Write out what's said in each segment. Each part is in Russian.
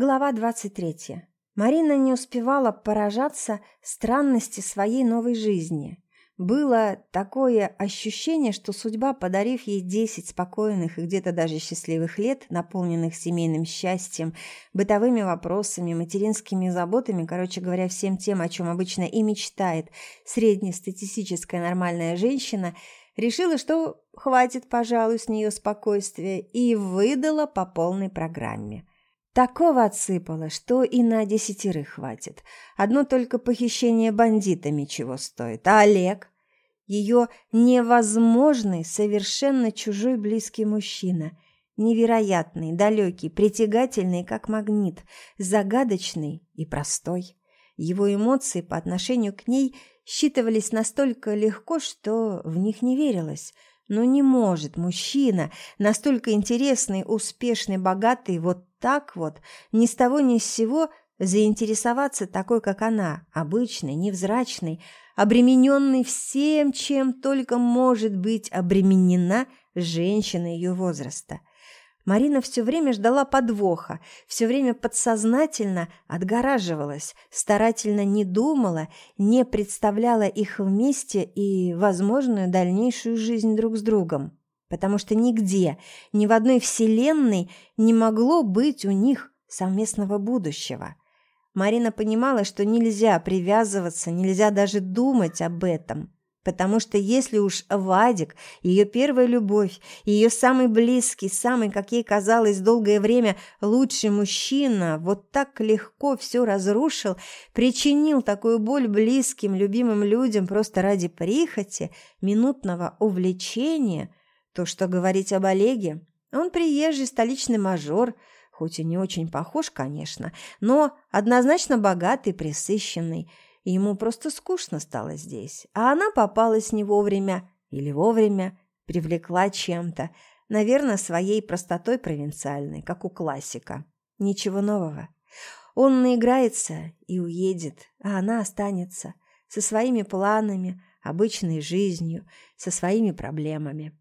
Глава 23. Марина не успевала поражаться странности своей новой жизни. Было такое ощущение, что судьба, подарив ей десять спокойных и где-то даже счастливых лет, наполненных семейным счастьем, бытовыми вопросами, материнскими заботами, короче говоря, всем тем, о чем обычно и мечтает среднестатистическая нормальная женщина, решила, что хватит, пожалуй, с нее спокойствия и выдала по полной программе. Такого отсыпало, что и на десятерых хватит. Одно только похищение бандитами чего стоит. А Олег? Ее невозможный, совершенно чужой близкий мужчина. Невероятный, далекий, притягательный, как магнит, загадочный и простой. Его эмоции по отношению к ней считывались настолько легко, что в них не верилось – но не может мужчина, настолько интересный, успешный, богатый, вот так вот, ни с того ни с сего заинтересоваться такой, как она, обычной, невзрачной, обремененной всем, чем только может быть обременена женщина ее возраста. Марина все время ждала подвоха, все время подсознательно отгораживалась, старательно не думала, не представляла их вместе и возможную дальнейшую жизнь друг с другом. Потому что нигде, ни в одной вселенной не могло быть у них совместного будущего. Марина понимала, что нельзя привязываться, нельзя даже думать об этом – Потому что если уж Вадик, ее первая любовь, ее самый близкий, самый, как ей казалось, долгое время лучший мужчина, вот так легко все разрушил, причинил такую боль близким, любимым людям просто ради прихоти, минутного увлечения, то что говорить об Олеге? Он приезжий столичный мажор, хоть и не очень похож, конечно, но однозначно богатый, присыщенный – Ему просто скучно стало здесь, а она попалась не вовремя или вовремя, привлекла чем-то, наверное, своей простотой провинциальной, как у классика. Ничего нового. Он наиграется и уедет, а она останется со своими планами, обычной жизнью, со своими проблемами.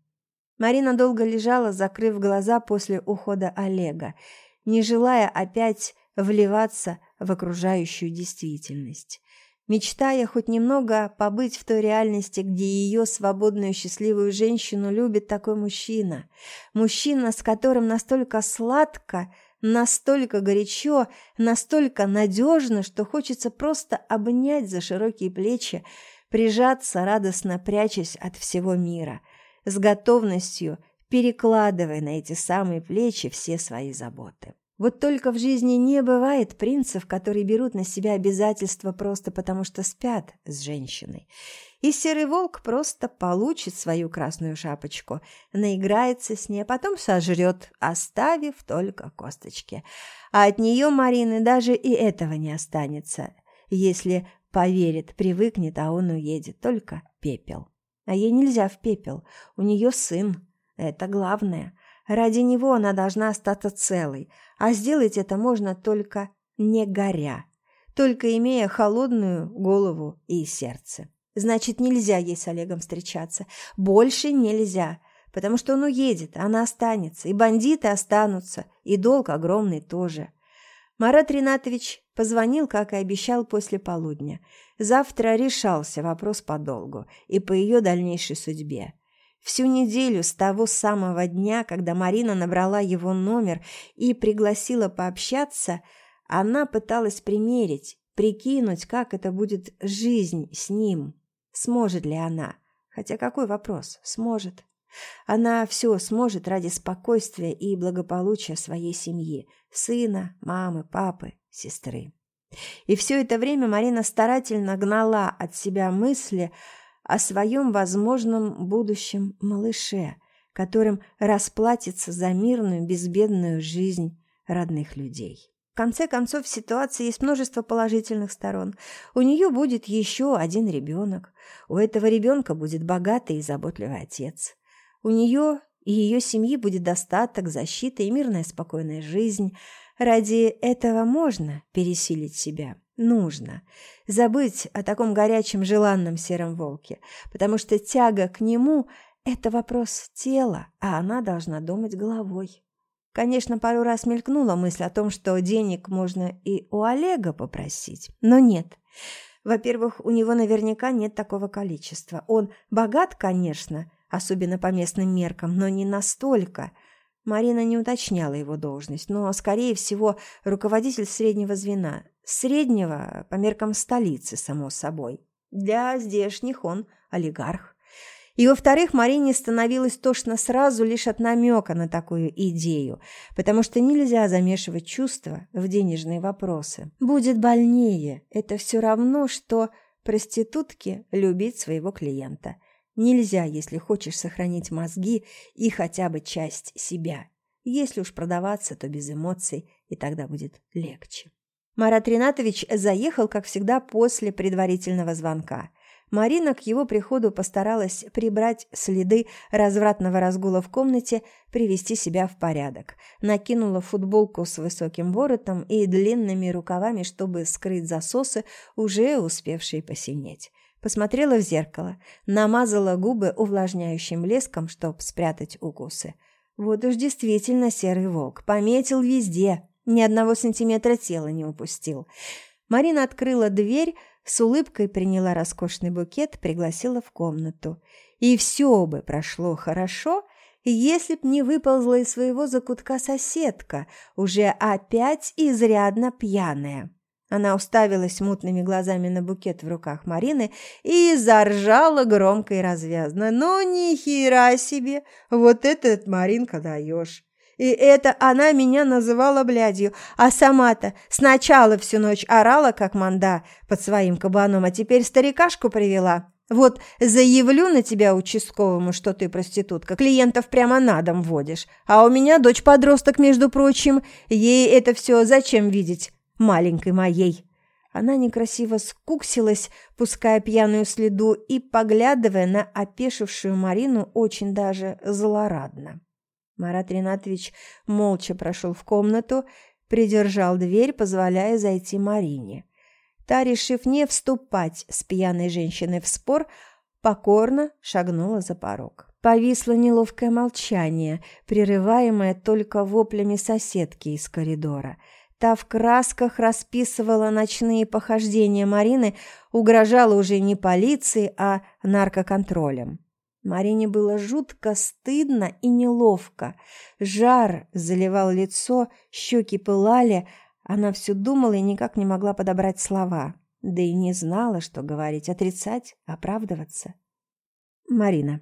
Марина долго лежала, закрыв глаза после ухода Олега, не желая опять вливаться в окружающую действительность мечтая хоть немного побыть в той реальности, где ее свободную счастливую женщину любит такой мужчина. Мужчина, с которым настолько сладко, настолько горячо, настолько надежно, что хочется просто обнять за широкие плечи, прижаться, радостно прячась от всего мира, с готовностью перекладывая на эти самые плечи все свои заботы. Вот только в жизни не бывает принцев, которые берут на себя обязательства просто потому, что спят с женщиной. И серый волк просто получит свою красную шапочку, наиграется с ней, а потом сожрет, оставив только косточки. А от нее Марины даже и этого не останется. Если поверит, привыкнет, а он уедет, только пепел. А ей нельзя в пепел, у нее сын, это главное. Ради него она должна остаться целой, а сделать это можно только не горя, только имея холодную голову и сердце. Значит, нельзя ей с Олегом встречаться. Больше нельзя, потому что он уедет, она останется, и бандиты останутся, и долг огромный тоже. Марат Ринатович позвонил, как и обещал, после полудня. Завтра решался вопрос по долгу и по ее дальнейшей судьбе. Всю неделю с того самого дня, когда Марина набрала его номер и пригласила пообщаться, она пыталась примерить, прикинуть, как это будет жизнь с ним. Сможет ли она? Хотя какой вопрос? Сможет. Она все сможет ради спокойствия и благополучия своей семьи, сына, мамы, папы, сестры. И все это время Марина старательно гнала от себя мысли о своем возможном будущем малыше, которым расплатится за мирную, безбедную жизнь родных людей. В конце концов, в ситуации есть множество положительных сторон. У нее будет еще один ребенок. У этого ребенка будет богатый и заботливый отец. У нее и ее семьи будет достаток, защита и мирная спокойная жизнь. Ради этого можно пересилить себя. Нужно забыть о таком горячем желанном сером волке, потому что тяга к нему – это вопрос тела, а она должна думать головой. Конечно, пару раз мелькнула мысль о том, что денег можно и у Олега попросить, но нет. Во-первых, у него наверняка нет такого количества. Он богат, конечно, особенно по местным меркам, но не настолько. Марина не уточняла его должность, но, скорее всего, руководитель среднего звена. Среднего по меркам столицы, само собой. Для здешних он олигарх. И, во-вторых, Марине становилось тошно сразу лишь от намека на такую идею, потому что нельзя замешивать чувства в денежные вопросы. Будет больнее. Это все равно, что проститутке любить своего клиента. Нельзя, если хочешь сохранить мозги и хотя бы часть себя. Если уж продаваться, то без эмоций, и тогда будет легче. Марат Ринатович заехал, как всегда, после предварительного звонка. Марина к его приходу постаралась прибрать следы развратного разгула в комнате, привести себя в порядок. Накинула футболку с высоким воротом и длинными рукавами, чтобы скрыть засосы, уже успевшие посинеть. Посмотрела в зеркало, намазала губы увлажняющим леском, чтобы спрятать укусы. Вот уж действительно серый волк, пометил везде, ни одного сантиметра тела не упустил. Марина открыла дверь, с улыбкой приняла роскошный букет, пригласила в комнату. И все бы прошло хорошо, если б не выползла из своего закутка соседка, уже опять изрядно пьяная. Она уставилась мутными глазами на букет в руках Марины и заржала громко и развязно. «Ну, ни хера себе! Вот этот, Маринка, даешь!» И это она меня называла блядью, а сама-то сначала всю ночь орала, как манда, под своим кабаном, а теперь старикашку привела. Вот заявлю на тебя участковому, что ты проститутка, клиентов прямо на дом водишь. А у меня дочь-подросток, между прочим, ей это все зачем видеть, маленькой моей?» Она некрасиво скуксилась, пуская пьяную следу и поглядывая на опешившую Марину очень даже злорадно. Марат Ринатович молча прошел в комнату, придержал дверь, позволяя зайти Марине. Та, решив не вступать с пьяной женщиной в спор, покорно шагнула за порог. Повисло неловкое молчание, прерываемое только воплями соседки из коридора. Та в красках расписывала ночные похождения Марины, угрожала уже не полиции, а наркоконтролем. Марине было жутко стыдно и неловко. Жар заливал лицо, щеки пылали. Она все думала и никак не могла подобрать слова. Да и не знала, что говорить, отрицать, оправдываться. «Марина»,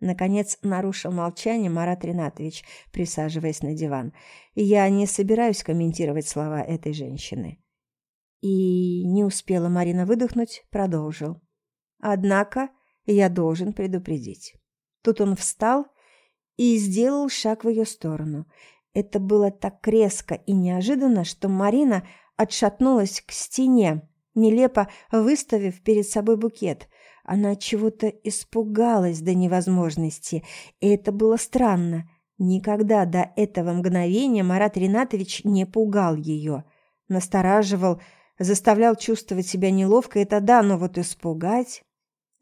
Наконец нарушил молчание Марат Ринатович, присаживаясь на диван. «Я не собираюсь комментировать слова этой женщины». И не успела Марина выдохнуть, продолжил. «Однако я должен предупредить. Тут он встал и сделал шаг в ее сторону. Это было так резко и неожиданно, что Марина отшатнулась к стене, нелепо выставив перед собой букет. Она чего-то испугалась до невозможности, и это было странно. Никогда до этого мгновения Марат Ринатович не пугал ее. Настораживал, заставлял чувствовать себя неловко, это да, но вот испугать...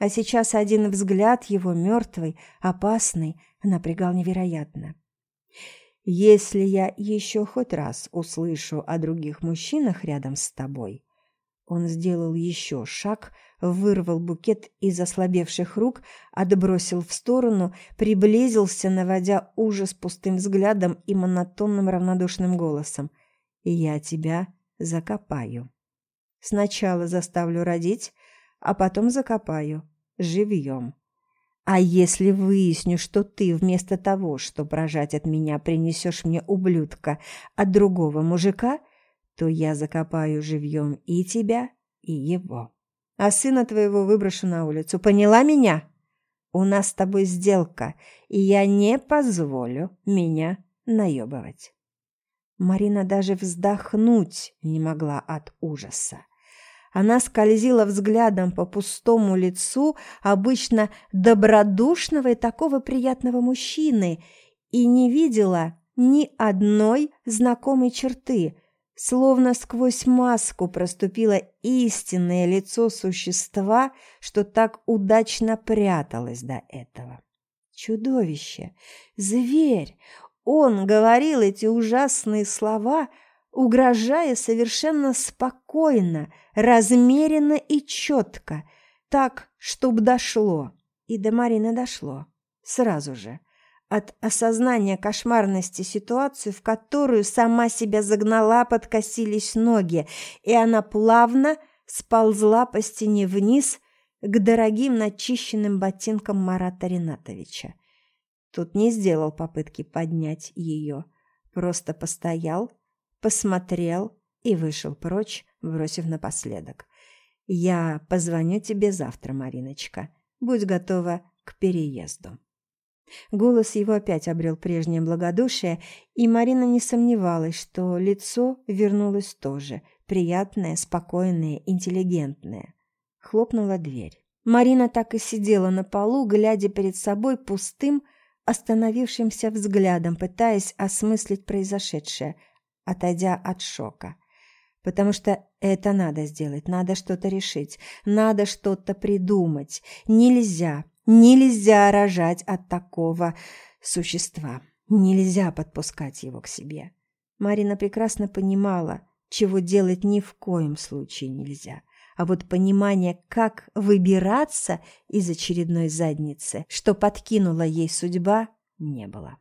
А сейчас один взгляд его мертвый, опасный, напрягал невероятно. «Если я еще хоть раз услышу о других мужчинах рядом с тобой...» Он сделал еще шаг, вырвал букет из ослабевших рук, отбросил в сторону, приблизился, наводя ужас пустым взглядом и монотонным равнодушным голосом. «Я тебя закопаю. Сначала заставлю родить, а потом закопаю живьем. А если выясню, что ты вместо того, чтобы рожать от меня, принесешь мне ублюдка от другого мужика, то я закопаю живьем и тебя, и его. А сына твоего выброшу на улицу. Поняла меня? У нас с тобой сделка, и я не позволю меня наебывать. Марина даже вздохнуть не могла от ужаса. Она скользила взглядом по пустому лицу обычно добродушного и такого приятного мужчины и не видела ни одной знакомой черты, словно сквозь маску проступило истинное лицо существа, что так удачно пряталось до этого. Чудовище, зверь, Он говорил эти ужасные слова, угрожая совершенно спокойно, размеренно и четко, так, чтобы дошло. И до Марины дошло. Сразу же. От осознания кошмарности ситуации, в которую сама себя загнала, подкосились ноги, и она плавно сползла по стене вниз к дорогим начищенным ботинкам Марата Ринатовича. Тут не сделал попытки поднять ее, просто постоял, посмотрел и вышел прочь, бросив напоследок. «Я позвоню тебе завтра, Мариночка. Будь готова к переезду». Голос его опять обрел прежнее благодушие, и Марина не сомневалась, что лицо вернулось тоже, приятное, спокойное, интеллигентное. Хлопнула дверь. Марина так и сидела на полу, глядя перед собой пустым, остановившимся взглядом, пытаясь осмыслить произошедшее, отойдя от шока. Потому что это надо сделать, надо что-то решить, надо что-то придумать. Нельзя, нельзя рожать от такого существа. Нельзя подпускать его к себе. Марина прекрасно понимала, чего делать ни в коем случае нельзя. А вот понимание, как выбираться из очередной задницы, что подкинула ей судьба, не было.